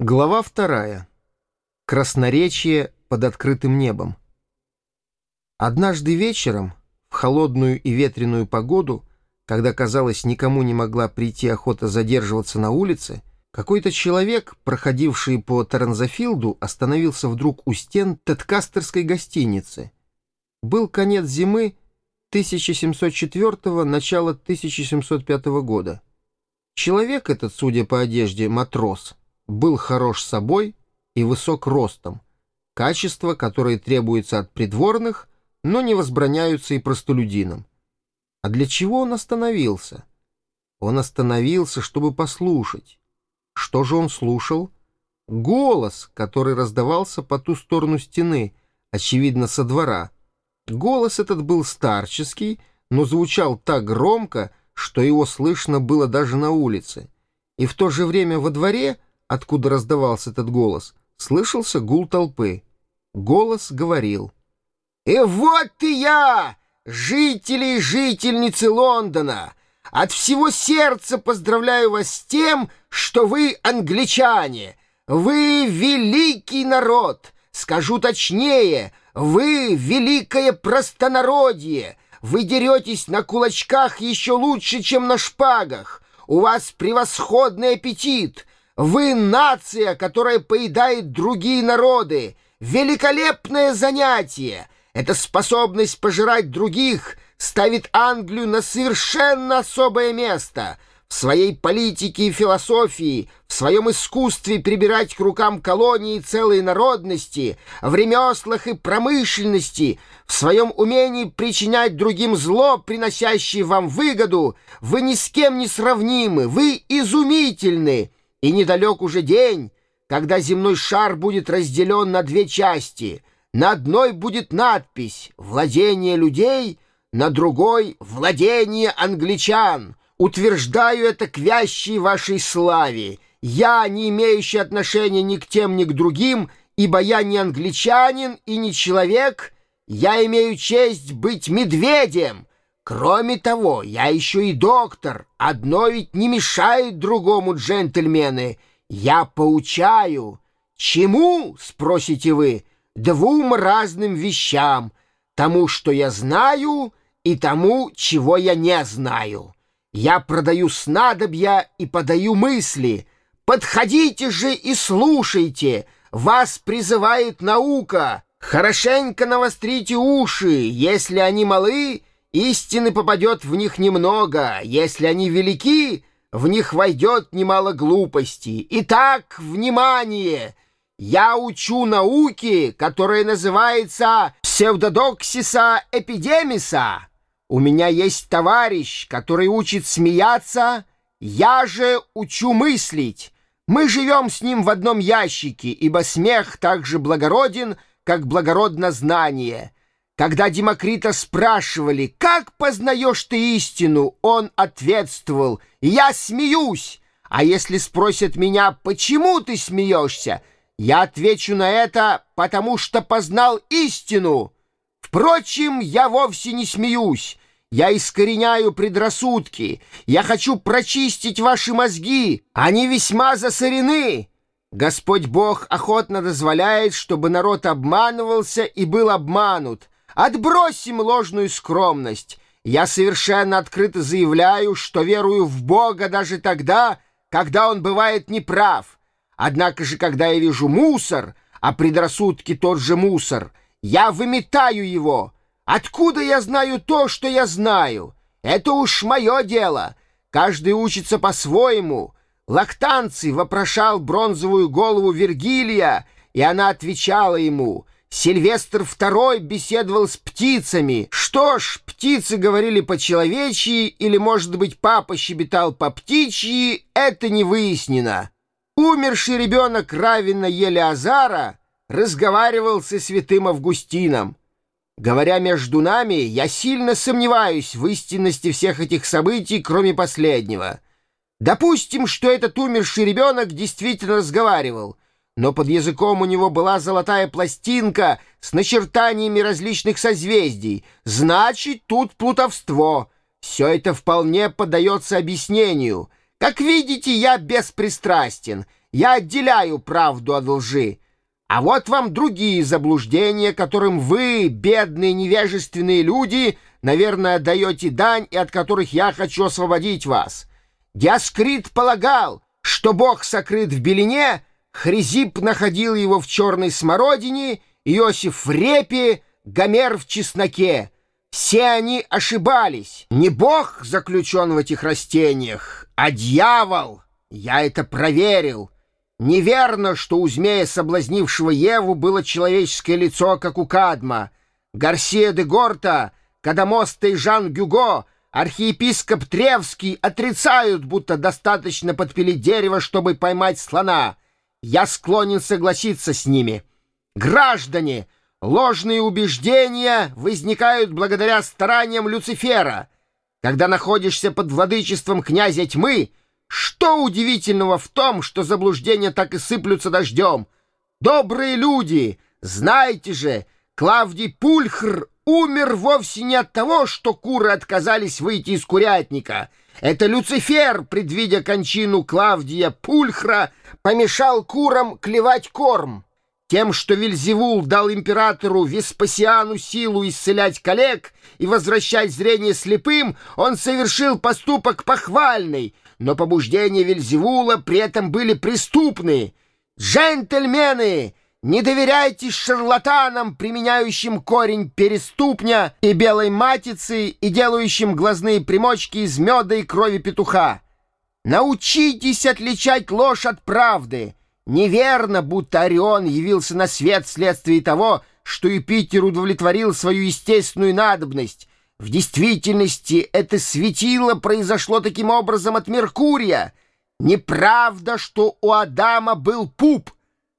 Глава вторая. Красноречие под открытым небом. Однажды вечером, в холодную и ветреную погоду, когда, казалось, никому не могла прийти охота задерживаться на улице, какой-то человек, проходивший по Таранзафилду, остановился вдруг у стен Теткастерской гостиницы. Был конец зимы 1704 начало 1705 года. Человек этот, судя по одежде, матрос — был хорош собой и высок ростом, качества, которые требуются от придворных, но не возбраняются и простолюдинам. А для чего он остановился? Он остановился, чтобы послушать. Что же он слушал? Голос, который раздавался по ту сторону стены, очевидно, со двора. Голос этот был старческий, но звучал так громко, что его слышно было даже на улице. И в то же время во дворе — откуда раздавался этот голос, слышался гул толпы. Голос говорил. «И вот и я, жители и жительницы Лондона! От всего сердца поздравляю вас с тем, что вы англичане! Вы великий народ! Скажу точнее, вы великое простонародье! Вы деретесь на кулачках еще лучше, чем на шпагах! У вас превосходный аппетит!» Вы нация, которая поедает другие народы. Великолепное занятие. Эта способность пожирать других ставит Англию на совершенно особое место. В своей политике и философии, в своем искусстве прибирать к рукам колонии целой народности, в ремеслах и промышленности, в своем умении причинять другим зло, приносящее вам выгоду, вы ни с кем не сравнимы, вы изумительны. И недалек уже день, когда земной шар будет разделен на две части. На одной будет надпись «Владение людей», на другой «Владение англичан». Утверждаю это к вящей вашей славе. Я, не имеющий отношения ни к тем, ни к другим, ибо я не англичанин и не человек, я имею честь быть медведем, Кроме того, я еще и доктор. Одно ведь не мешает другому, джентльмены. Я поучаю. Чему, спросите вы, двум разным вещам. Тому, что я знаю, и тому, чего я не знаю. Я продаю снадобья и подаю мысли. Подходите же и слушайте. Вас призывает наука. Хорошенько навострите уши. Если они малы, Истины попадет в них немного, если они велики, в них войдет немало глупостей. Итак, внимание! Я учу науки, которая называется псевдодоксиса эпидемиса. У меня есть товарищ, который учит смеяться, я же учу мыслить. Мы живем с ним в одном ящике, ибо смех так же благороден, как благородно знание». Когда Демокрита спрашивали, как познаешь ты истину, он ответствовал, я смеюсь. А если спросят меня, почему ты смеешься, я отвечу на это, потому что познал истину. Впрочем, я вовсе не смеюсь. Я искореняю предрассудки. Я хочу прочистить ваши мозги. Они весьма засорены. Господь Бог охотно дозволяет, чтобы народ обманывался и был обманут. Отбросим ложную скромность. Я совершенно открыто заявляю, что верую в Бога даже тогда, когда Он бывает неправ. Однако же, когда я вижу мусор, а предрассудки тот же мусор, я выметаю его. Откуда я знаю то, что я знаю? Это уж мое дело. Каждый учится по-своему. Лактанций вопрошал бронзовую голову Вергилия, и она отвечала ему — Сильвестр II беседовал с птицами. Что ж, птицы говорили по-человечьи, или, может быть, папа щебетал по-птичьи, это не выяснено. Умерший ребенок Равина Елеазара разговаривал со святым Августином. Говоря между нами, я сильно сомневаюсь в истинности всех этих событий, кроме последнего. Допустим, что этот умерший ребенок действительно разговаривал — но под языком у него была золотая пластинка с начертаниями различных созвездий. Значит, тут плутовство. Все это вполне поддается объяснению. Как видите, я беспристрастен. я отделяю правду от лжи. А вот вам другие заблуждения, которым вы, бедные невежественные люди, наверное, даете дань и от которых я хочу освободить вас. Диаскрит полагал, что Бог сокрыт в белине, Хризип находил его в черной смородине, Иосиф в репе, Гомер в чесноке. Все они ошибались. Не Бог заключен в этих растениях, а дьявол. Я это проверил. Неверно, что у змея, соблазнившего Еву, было человеческое лицо, как у Кадма. Гарсия де Горта, Кадамоста и Жан Гюго, архиепископ Тревский отрицают, будто достаточно подпилить дерево, чтобы поймать слона. Я склонен согласиться с ними. Граждане, ложные убеждения возникают благодаря стараниям Люцифера. Когда находишься под владычеством князя тьмы — что удивительного в том, что заблуждения так и сыплются дождем? Добрые люди, знаете же, Клавдий Пульхр умер вовсе не от того, что куры отказались выйти из курятника. Это Люцифер, предвидя кончину Клавдия Пульхра, помешал курам клевать корм. Тем, что Вильзевул дал императору Веспасиану силу исцелять коллег и возвращать зрение слепым, он совершил поступок похвальный — но побуждения Вельзевула при этом были преступны. Джентльмены, не доверяйте шарлатанам, применяющим корень переступня и белой матицы и делающим глазные примочки из меда и крови петуха. Научитесь отличать ложь от правды. Неверно, будто Орион явился на свет вследствие того, что Юпитер удовлетворил свою естественную надобность, в действительности это светило произошло таким образом от Меркурия. Неправда, что у Адама был пуп.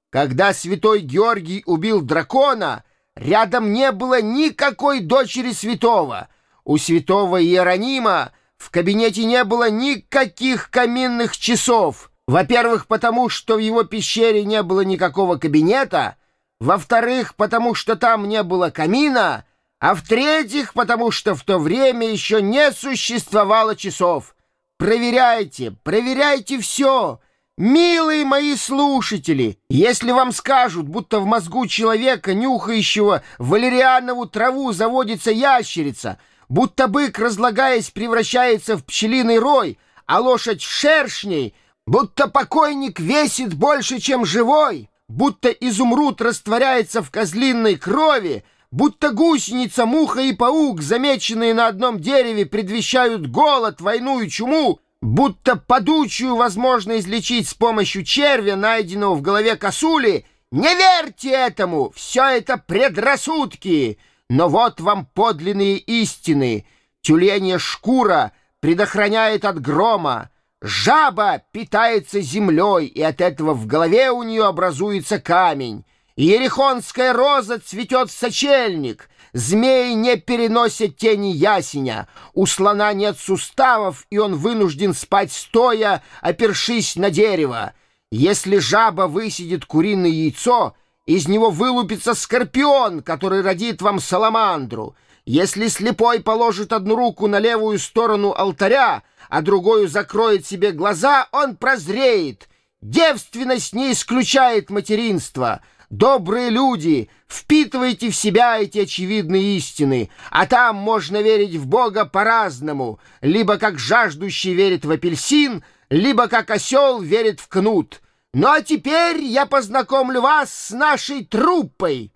Когда святой Георгий убил дракона, рядом не было никакой дочери святого. У святого Иеронима в кабинете не было никаких каминных часов. Во-первых, потому что в его пещере не было никакого кабинета. Во-вторых, потому что там не было камина а в-третьих, потому что в то время еще не существовало часов. Проверяйте, проверяйте все. Милые мои слушатели, если вам скажут, будто в мозгу человека, нюхающего валерианову траву, заводится ящерица, будто бык, разлагаясь, превращается в пчелиный рой, а лошадь шершней, будто покойник весит больше, чем живой, будто изумруд растворяется в козлиной крови, будто гусеница, муха и паук, замеченные на одном дереве, предвещают голод, войну и чуму, будто подучую возможно излечить с помощью червя, найденного в голове косули. Не верьте этому! Все это предрассудки! Но вот вам подлинные истины. Тюленья шкура предохраняет от грома. Жаба питается землей, и от этого в голове у нее образуется камень. Ерехонская роза цветет сочельник, Змеи не переносят тени ясеня, У слона нет суставов, и он вынужден спать стоя, опершись на дерево. Если жаба высидит куриное яйцо, Из него вылупится скорпион, который родит вам саламандру. Если слепой положит одну руку на левую сторону алтаря, а другую закроет себе глаза, он прозреет. Девственность не исключает материнства — Добрые люди, впитывайте в себя эти очевидные истины, а там можно верить в Бога по-разному, либо как жаждущий верит в апельсин, либо как осел верит в кнут. Ну а теперь я познакомлю вас с нашей труппой».